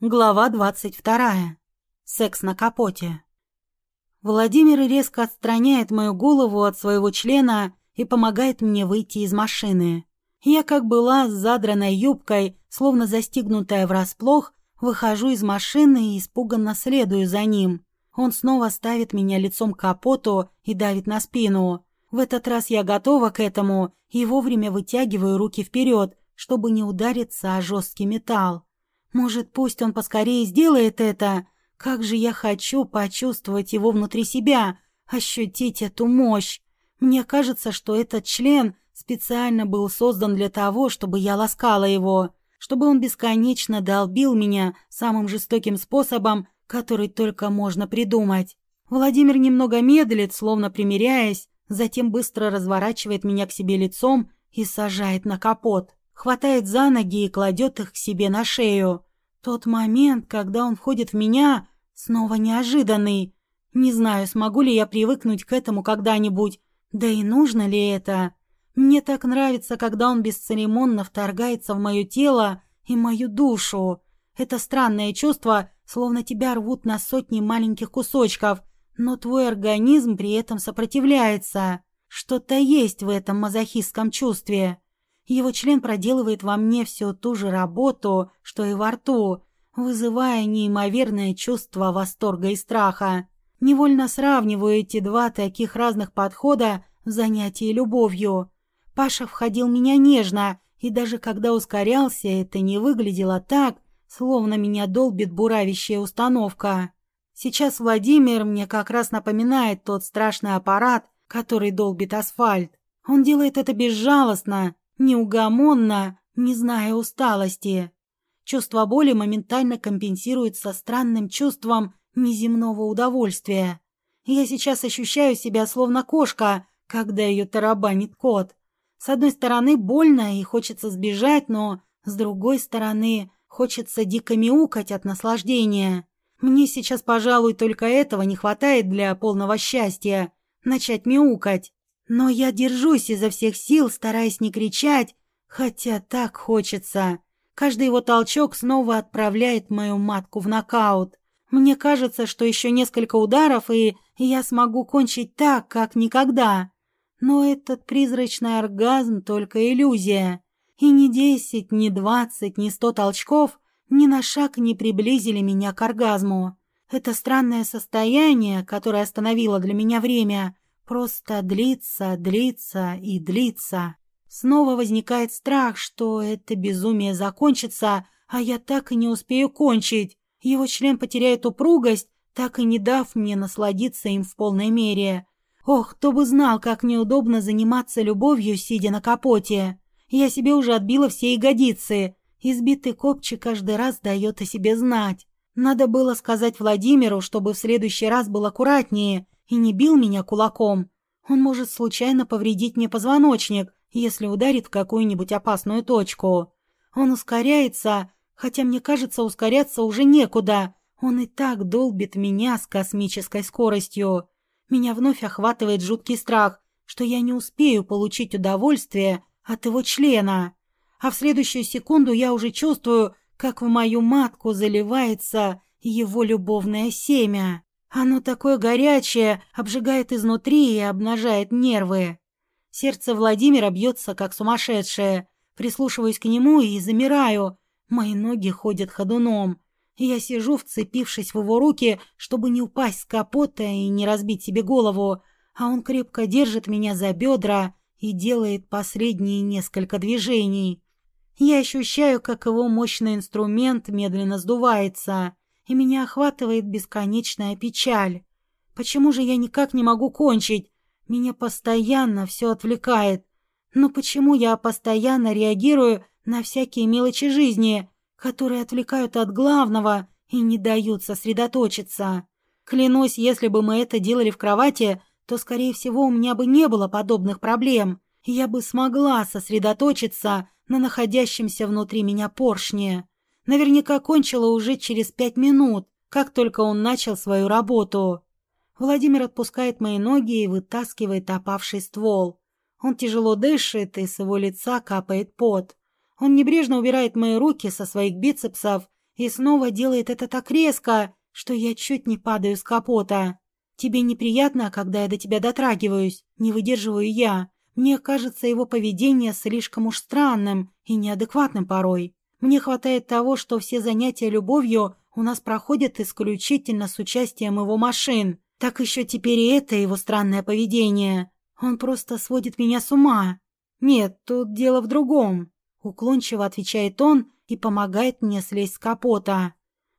Глава двадцать вторая. Секс на капоте. Владимир резко отстраняет мою голову от своего члена и помогает мне выйти из машины. Я, как была, с задранной юбкой, словно застигнутая врасплох, выхожу из машины и испуганно следую за ним. Он снова ставит меня лицом к капоту и давит на спину. В этот раз я готова к этому и вовремя вытягиваю руки вперед, чтобы не удариться о жесткий металл. Может, пусть он поскорее сделает это? Как же я хочу почувствовать его внутри себя, ощутить эту мощь. Мне кажется, что этот член специально был создан для того, чтобы я ласкала его, чтобы он бесконечно долбил меня самым жестоким способом, который только можно придумать. Владимир немного медлит, словно примиряясь, затем быстро разворачивает меня к себе лицом и сажает на капот хватает за ноги и кладет их к себе на шею. Тот момент, когда он входит в меня, снова неожиданный. Не знаю, смогу ли я привыкнуть к этому когда-нибудь, да и нужно ли это. Мне так нравится, когда он бесцеремонно вторгается в мое тело и мою душу. Это странное чувство, словно тебя рвут на сотни маленьких кусочков, но твой организм при этом сопротивляется. Что-то есть в этом мазохистском чувстве. Его член проделывает во мне всю ту же работу, что и во рту, вызывая неимоверное чувство восторга и страха. Невольно сравниваю эти два таких разных подхода в занятии любовью. Паша входил меня нежно, и даже когда ускорялся, это не выглядело так, словно меня долбит буравящая установка. Сейчас Владимир мне как раз напоминает тот страшный аппарат, который долбит асфальт. Он делает это безжалостно, неугомонно, не зная усталости. Чувство боли моментально компенсируется странным чувством неземного удовольствия. Я сейчас ощущаю себя словно кошка, когда ее тарабанит кот. С одной стороны больно и хочется сбежать, но с другой стороны хочется дико мяукать от наслаждения. Мне сейчас, пожалуй, только этого не хватает для полного счастья — начать мяукать. Но я держусь изо всех сил, стараясь не кричать, хотя так хочется. Каждый его толчок снова отправляет мою матку в нокаут. Мне кажется, что еще несколько ударов, и я смогу кончить так, как никогда. Но этот призрачный оргазм — только иллюзия. И ни десять, ни двадцать, ни сто толчков ни на шаг не приблизили меня к оргазму. Это странное состояние, которое остановило для меня время, просто длится, длится и длится. Снова возникает страх, что это безумие закончится, а я так и не успею кончить. Его член потеряет упругость, так и не дав мне насладиться им в полной мере. Ох, кто бы знал, как неудобно заниматься любовью, сидя на капоте. Я себе уже отбила все ягодицы. Избитый копчик каждый раз дает о себе знать. Надо было сказать Владимиру, чтобы в следующий раз был аккуратнее и не бил меня кулаком. Он может случайно повредить мне позвоночник, если ударит в какую-нибудь опасную точку. Он ускоряется, хотя мне кажется, ускоряться уже некуда. Он и так долбит меня с космической скоростью. Меня вновь охватывает жуткий страх, что я не успею получить удовольствие от его члена. А в следующую секунду я уже чувствую, как в мою матку заливается его любовное семя. Оно такое горячее, обжигает изнутри и обнажает нервы. Сердце Владимира бьется, как сумасшедшее. Прислушиваюсь к нему и замираю. Мои ноги ходят ходуном. Я сижу, вцепившись в его руки, чтобы не упасть с капота и не разбить себе голову, а он крепко держит меня за бедра и делает последние несколько движений. Я ощущаю, как его мощный инструмент медленно сдувается, и меня охватывает бесконечная печаль. Почему же я никак не могу кончить? Меня постоянно все отвлекает. Но почему я постоянно реагирую на всякие мелочи жизни, которые отвлекают от главного и не дают сосредоточиться? Клянусь, если бы мы это делали в кровати, то, скорее всего, у меня бы не было подобных проблем. Я бы смогла сосредоточиться на находящемся внутри меня поршне. Наверняка кончила уже через пять минут, как только он начал свою работу. Владимир отпускает мои ноги и вытаскивает опавший ствол. Он тяжело дышит, и с его лица капает пот. Он небрежно убирает мои руки со своих бицепсов И снова делает это так резко, что я чуть не падаю с капота. Тебе неприятно, когда я до тебя дотрагиваюсь, не выдерживаю я. Мне кажется его поведение слишком уж странным и неадекватным порой. Мне хватает того, что все занятия любовью у нас проходят исключительно с участием его машин. Так еще теперь и это его странное поведение. Он просто сводит меня с ума. Нет, тут дело в другом. Уклончиво отвечает он и помогает мне слезть с капота.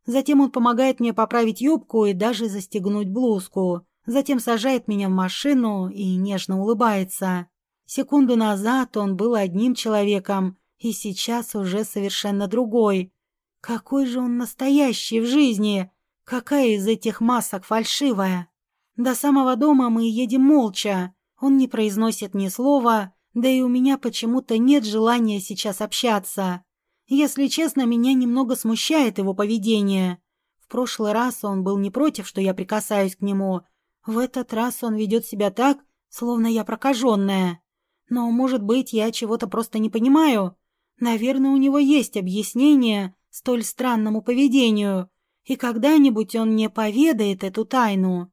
Затем он помогает мне поправить юбку и даже застегнуть блузку. Затем сажает меня в машину и нежно улыбается. Секунду назад он был одним человеком, и сейчас уже совершенно другой. Какой же он настоящий в жизни! Какая из этих масок фальшивая! До самого дома мы едем молча. Он не произносит ни слова, да и у меня почему-то нет желания сейчас общаться. Если честно, меня немного смущает его поведение. В прошлый раз он был не против, что я прикасаюсь к нему. В этот раз он ведет себя так, словно я прокаженная. Но, может быть, я чего-то просто не понимаю. Наверное, у него есть объяснение столь странному поведению, и когда-нибудь он мне поведает эту тайну.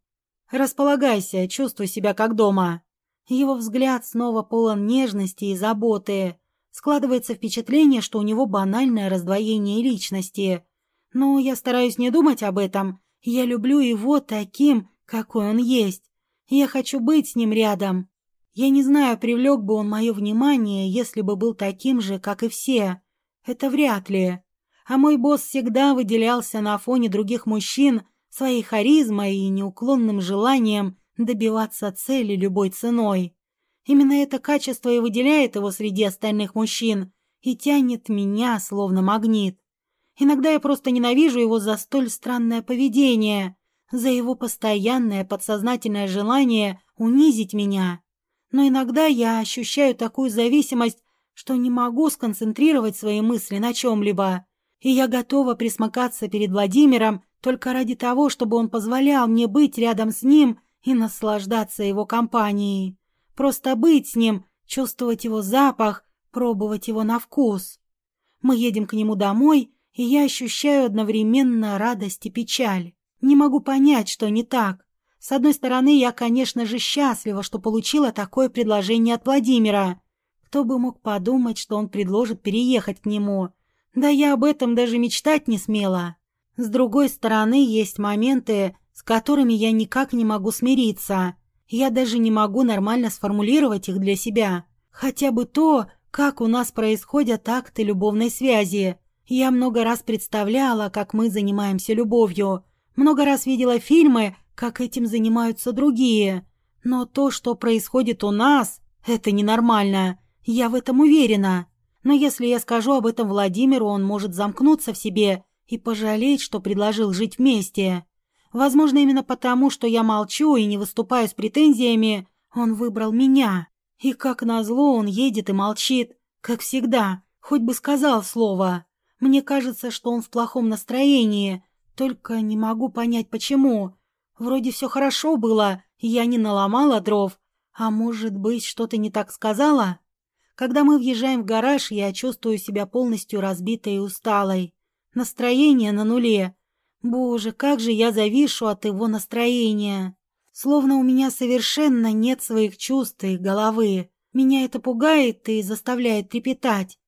Располагайся, чувствуй себя как дома. Его взгляд снова полон нежности и заботы. Складывается впечатление, что у него банальное раздвоение личности. Но я стараюсь не думать об этом. Я люблю его таким, какой он есть. Я хочу быть с ним рядом. Я не знаю, привлек бы он мое внимание, если бы был таким же, как и все. Это вряд ли. А мой босс всегда выделялся на фоне других мужчин своей харизмой и неуклонным желанием добиваться цели любой ценой. Именно это качество и выделяет его среди остальных мужчин и тянет меня, словно магнит. Иногда я просто ненавижу его за столь странное поведение, за его постоянное подсознательное желание унизить меня. Но иногда я ощущаю такую зависимость, что не могу сконцентрировать свои мысли на чем-либо, и я готова присмыкаться перед Владимиром только ради того, чтобы он позволял мне быть рядом с ним и наслаждаться его компанией. Просто быть с ним, чувствовать его запах, пробовать его на вкус. Мы едем к нему домой, и я ощущаю одновременно радость и печаль. Не могу понять, что не так. С одной стороны, я, конечно же, счастлива, что получила такое предложение от Владимира. Кто бы мог подумать, что он предложит переехать к нему. Да я об этом даже мечтать не смела. С другой стороны, есть моменты, с которыми я никак не могу смириться. Я даже не могу нормально сформулировать их для себя. Хотя бы то, как у нас происходят акты любовной связи. Я много раз представляла, как мы занимаемся любовью. Много раз видела фильмы, как этим занимаются другие. Но то, что происходит у нас, это ненормально. Я в этом уверена. Но если я скажу об этом Владимиру, он может замкнуться в себе и пожалеть, что предложил жить вместе. Возможно, именно потому, что я молчу и не выступаю с претензиями, он выбрал меня. И как назло он едет и молчит, как всегда, хоть бы сказал слово. Мне кажется, что он в плохом настроении, только не могу понять, почему. Вроде все хорошо было, я не наломала дров. А может быть, что-то не так сказала? Когда мы въезжаем в гараж, я чувствую себя полностью разбитой и усталой. Настроение на нуле. Боже, как же я завишу от его настроения. Словно у меня совершенно нет своих чувств и головы. Меня это пугает и заставляет трепетать.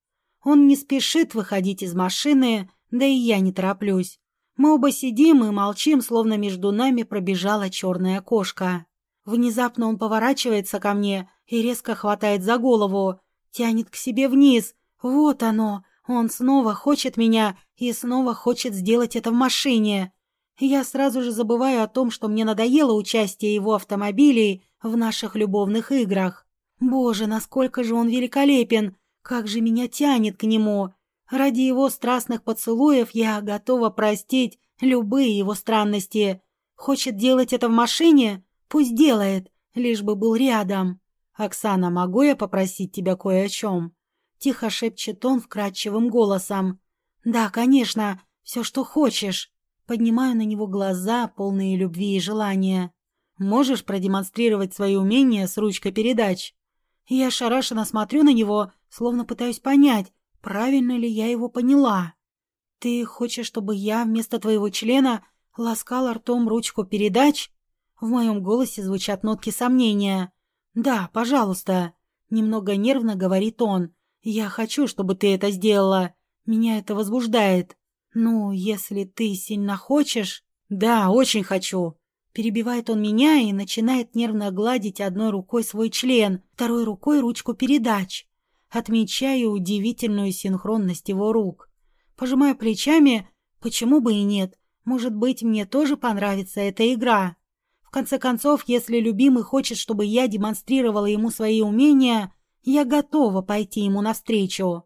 Он не спешит выходить из машины, да и я не тороплюсь. Мы оба сидим и молчим, словно между нами пробежала черная кошка. Внезапно он поворачивается ко мне и резко хватает за голову, тянет к себе вниз. Вот оно, он снова хочет меня и снова хочет сделать это в машине. Я сразу же забываю о том, что мне надоело участие его автомобилей в наших любовных играх. Боже, насколько же он великолепен! Как же меня тянет к нему! Ради его страстных поцелуев я готова простить любые его странности. Хочет делать это в машине? Пусть делает, лишь бы был рядом. Оксана, могу я попросить тебя кое о чем? — тихо шепчет он вкрадчивым голосом. «Да, конечно, все, что хочешь». Поднимаю на него глаза, полные любви и желания. «Можешь продемонстрировать свои умения с ручкой передач?» Я шарашенно смотрю на него, словно пытаюсь понять, правильно ли я его поняла. «Ты хочешь, чтобы я вместо твоего члена ласкал ртом ручку передач?» В моем голосе звучат нотки сомнения. «Да, пожалуйста», — немного нервно говорит он. «Я хочу, чтобы ты это сделала. Меня это возбуждает. Ну, если ты сильно хочешь...» «Да, очень хочу». Перебивает он меня и начинает нервно гладить одной рукой свой член, второй рукой ручку передач. Отмечаю удивительную синхронность его рук. Пожимаю плечами, почему бы и нет. Может быть, мне тоже понравится эта игра. В конце концов, если любимый хочет, чтобы я демонстрировала ему свои умения, я готова пойти ему навстречу.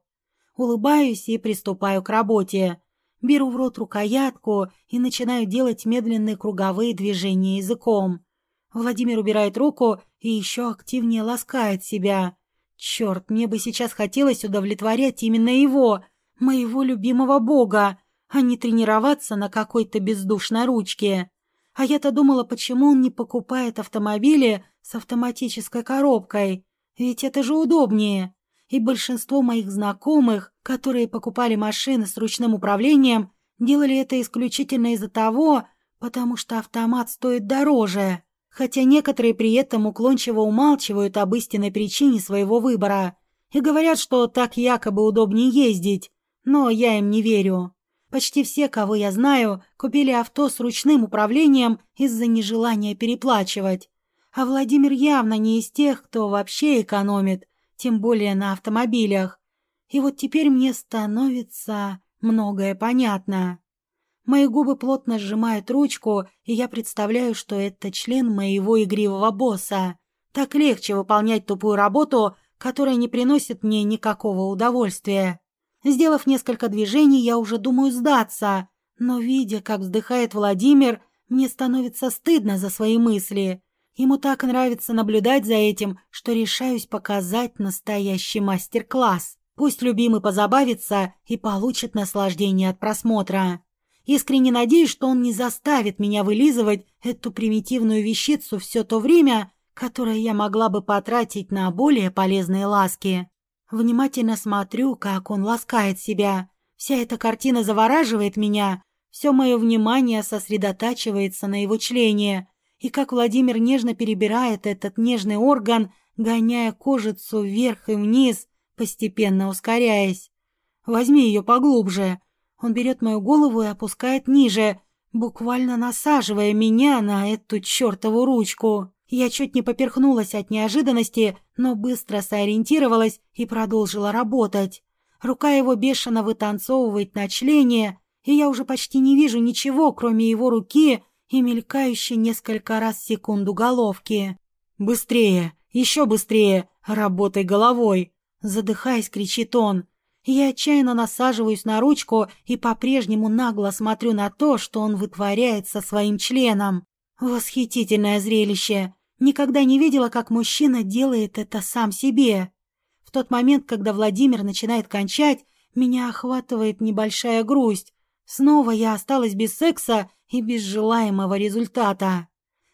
Улыбаюсь и приступаю к работе. Беру в рот рукоятку и начинаю делать медленные круговые движения языком. Владимир убирает руку и еще активнее ласкает себя. Черт, мне бы сейчас хотелось удовлетворять именно его, моего любимого бога, а не тренироваться на какой-то бездушной ручке. А я-то думала, почему он не покупает автомобили с автоматической коробкой. Ведь это же удобнее. И большинство моих знакомых, которые покупали машины с ручным управлением, делали это исключительно из-за того, потому что автомат стоит дороже. Хотя некоторые при этом уклончиво умалчивают об истинной причине своего выбора и говорят, что так якобы удобнее ездить, но я им не верю. Почти все, кого я знаю, купили авто с ручным управлением из-за нежелания переплачивать. А Владимир явно не из тех, кто вообще экономит, тем более на автомобилях. И вот теперь мне становится многое понятно. Мои губы плотно сжимают ручку, и я представляю, что это член моего игривого босса. Так легче выполнять тупую работу, которая не приносит мне никакого удовольствия. Сделав несколько движений, я уже думаю сдаться, но, видя, как вздыхает Владимир, мне становится стыдно за свои мысли. Ему так нравится наблюдать за этим, что решаюсь показать настоящий мастер-класс. Пусть любимый позабавится и получит наслаждение от просмотра. Искренне надеюсь, что он не заставит меня вылизывать эту примитивную вещицу все то время, которое я могла бы потратить на более полезные ласки. Внимательно смотрю, как он ласкает себя. Вся эта картина завораживает меня. Все мое внимание сосредотачивается на его члене. И как Владимир нежно перебирает этот нежный орган, гоняя кожицу вверх и вниз, постепенно ускоряясь. «Возьми ее поглубже». Он берет мою голову и опускает ниже, буквально насаживая меня на эту чертову ручку. Я чуть не поперхнулась от неожиданности, но быстро сориентировалась и продолжила работать. Рука его бешено вытанцовывает на члене, и я уже почти не вижу ничего, кроме его руки и мелькающей несколько раз в секунду головки. «Быстрее! Еще быстрее! Работай головой!» Задыхаясь, кричит он. Я отчаянно насаживаюсь на ручку и по-прежнему нагло смотрю на то, что он вытворяет со своим членом. Восхитительное зрелище. Никогда не видела, как мужчина делает это сам себе. В тот момент, когда Владимир начинает кончать, меня охватывает небольшая грусть. Снова я осталась без секса и без желаемого результата.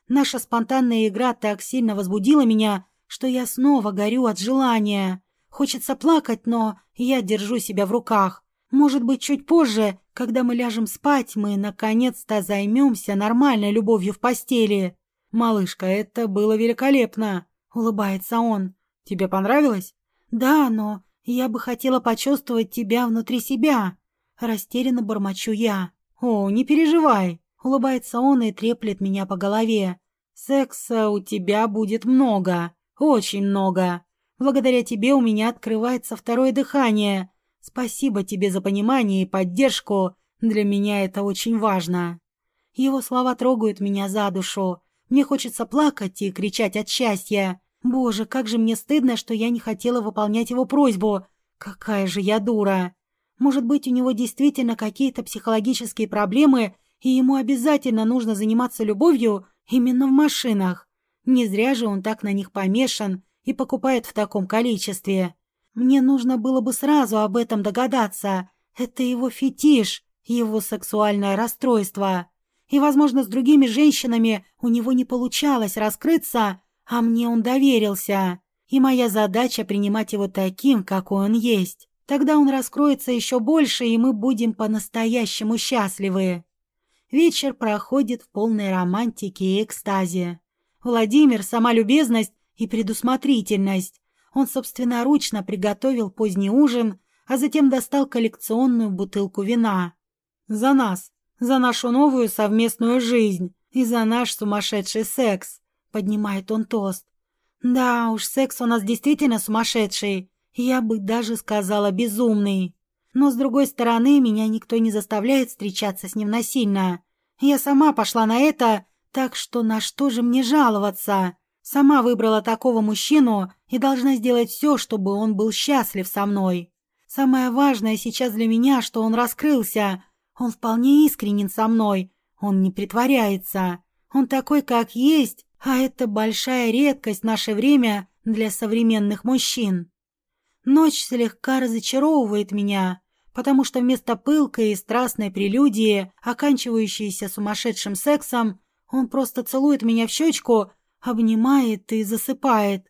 Наша спонтанная игра так сильно возбудила меня, что я снова горю от желания. Хочется плакать, но я держу себя в руках. Может быть, чуть позже, когда мы ляжем спать, мы наконец-то займемся нормальной любовью в постели. «Малышка, это было великолепно!» — улыбается он. «Тебе понравилось?» «Да, но я бы хотела почувствовать тебя внутри себя!» Растерянно бормочу я. «О, не переживай!» — улыбается он и треплет меня по голове. «Секса у тебя будет много, очень много. Благодаря тебе у меня открывается второе дыхание. Спасибо тебе за понимание и поддержку. Для меня это очень важно». Его слова трогают меня за душу. Мне хочется плакать и кричать от счастья. Боже, как же мне стыдно, что я не хотела выполнять его просьбу. Какая же я дура. Может быть, у него действительно какие-то психологические проблемы, и ему обязательно нужно заниматься любовью именно в машинах. Не зря же он так на них помешан и покупает в таком количестве. Мне нужно было бы сразу об этом догадаться. Это его фетиш, его сексуальное расстройство и, возможно, с другими женщинами у него не получалось раскрыться, а мне он доверился. И моя задача принимать его таким, какой он есть. Тогда он раскроется еще больше, и мы будем по-настоящему счастливы. Вечер проходит в полной романтике и экстазе. Владимир — сама любезность и предусмотрительность. Он собственноручно приготовил поздний ужин, а затем достал коллекционную бутылку вина. За нас, за нашу новую совместную жизнь и за наш сумасшедший секс, поднимает он тост. Да уж, секс у нас действительно сумасшедший, я бы даже сказала безумный. Но, с другой стороны, меня никто не заставляет встречаться с ним насильно. Я сама пошла на это, так что на что же мне жаловаться? Сама выбрала такого мужчину и должна сделать все, чтобы он был счастлив со мной. Самое важное сейчас для меня, что он раскрылся. Он вполне искренен со мной. Он не притворяется. Он такой, как есть, а это большая редкость в наше время для современных мужчин. Ночь слегка разочаровывает меня, потому что вместо пылкой и страстной прелюдии, оканчивающейся сумасшедшим сексом, он просто целует меня в щечку, обнимает и засыпает.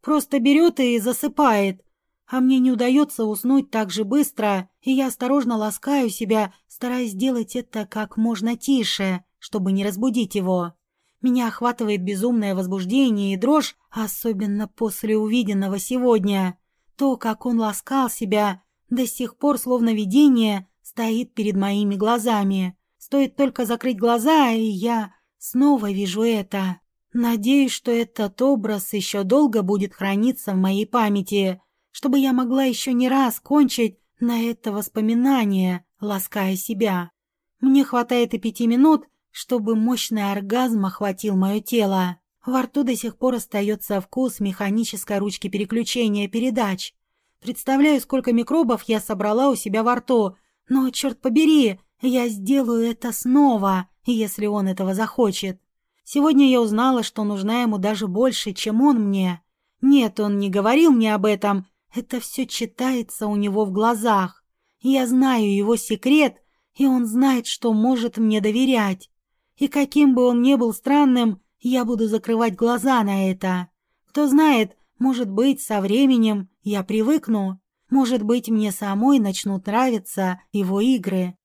Просто берет и засыпает. А мне не удается уснуть так же быстро, и я осторожно ласкаю себя, стараясь сделать это как можно тише, чтобы не разбудить его. Меня охватывает безумное возбуждение и дрожь, особенно после увиденного сегодня. То, как он ласкал себя, до сих пор словно видение стоит перед моими глазами. Стоит только закрыть глаза, и я снова вижу это. Надеюсь, что этот образ еще долго будет храниться в моей памяти, чтобы я могла еще не раз кончить на это воспоминание, лаская себя. Мне хватает и пяти минут, чтобы мощный оргазм охватил мое тело. Во рту до сих пор остается вкус механической ручки переключения передач. Представляю, сколько микробов я собрала у себя во рту, но, черт побери, я сделаю это снова, если он этого захочет. Сегодня я узнала, что нужна ему даже больше, чем он мне. Нет, он не говорил мне об этом, это все читается у него в глазах. Я знаю его секрет, и он знает, что может мне доверять. И каким бы он ни был странным, я буду закрывать глаза на это. Кто знает, может быть, со временем я привыкну. Может быть, мне самой начнут нравиться его игры.